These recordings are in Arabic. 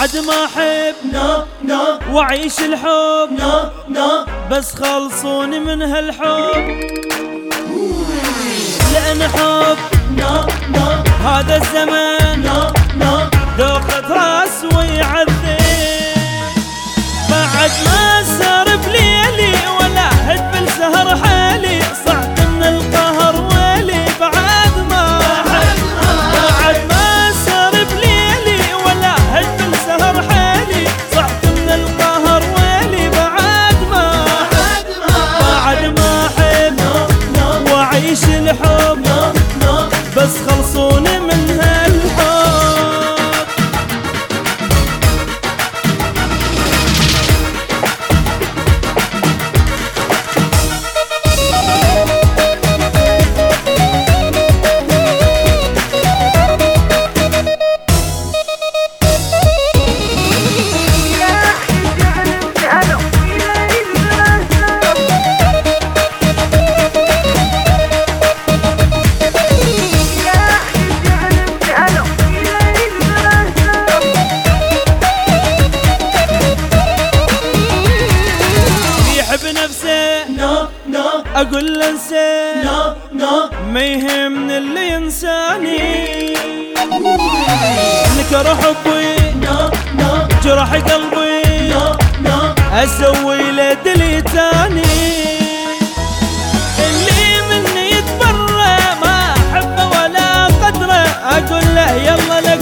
بعد ما احب no واعيش الحب. بس خلصوني من هالحب. لأن حب هذا الزمن ذوقة رأس ويعذب. بعد ما سار أقول له انسى no no. ما يهمني اللي ينساني. نكر حبي no no. جرح قلبي. No no. أسوي له دليتاني. اللي مني يتبرى ما أحبه ولا قدره. أقول له يلا لك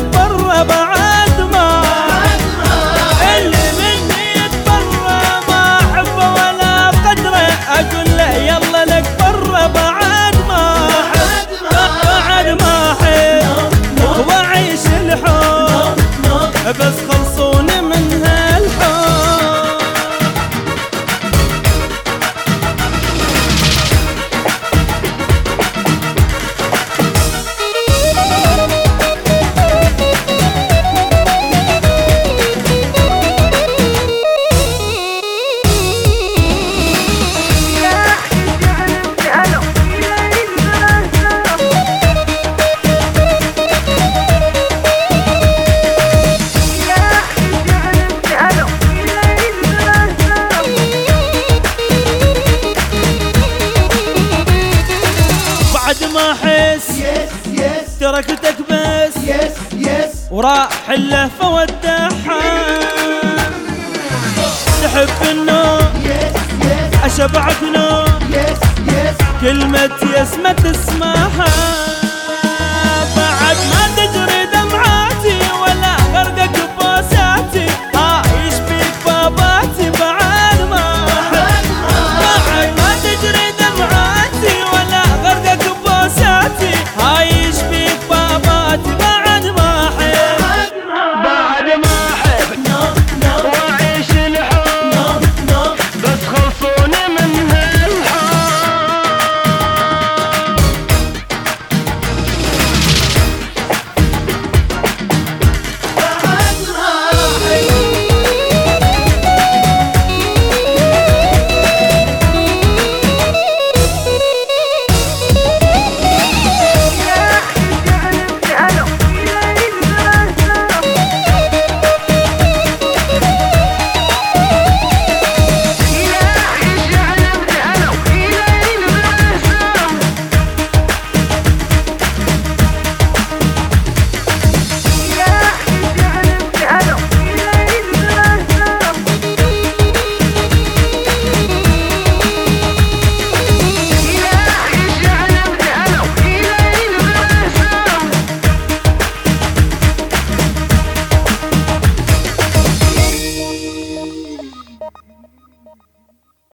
وراح اللهفة ودعها تحب النوم اشبعك نوم. كلمة يس ما تسمعها.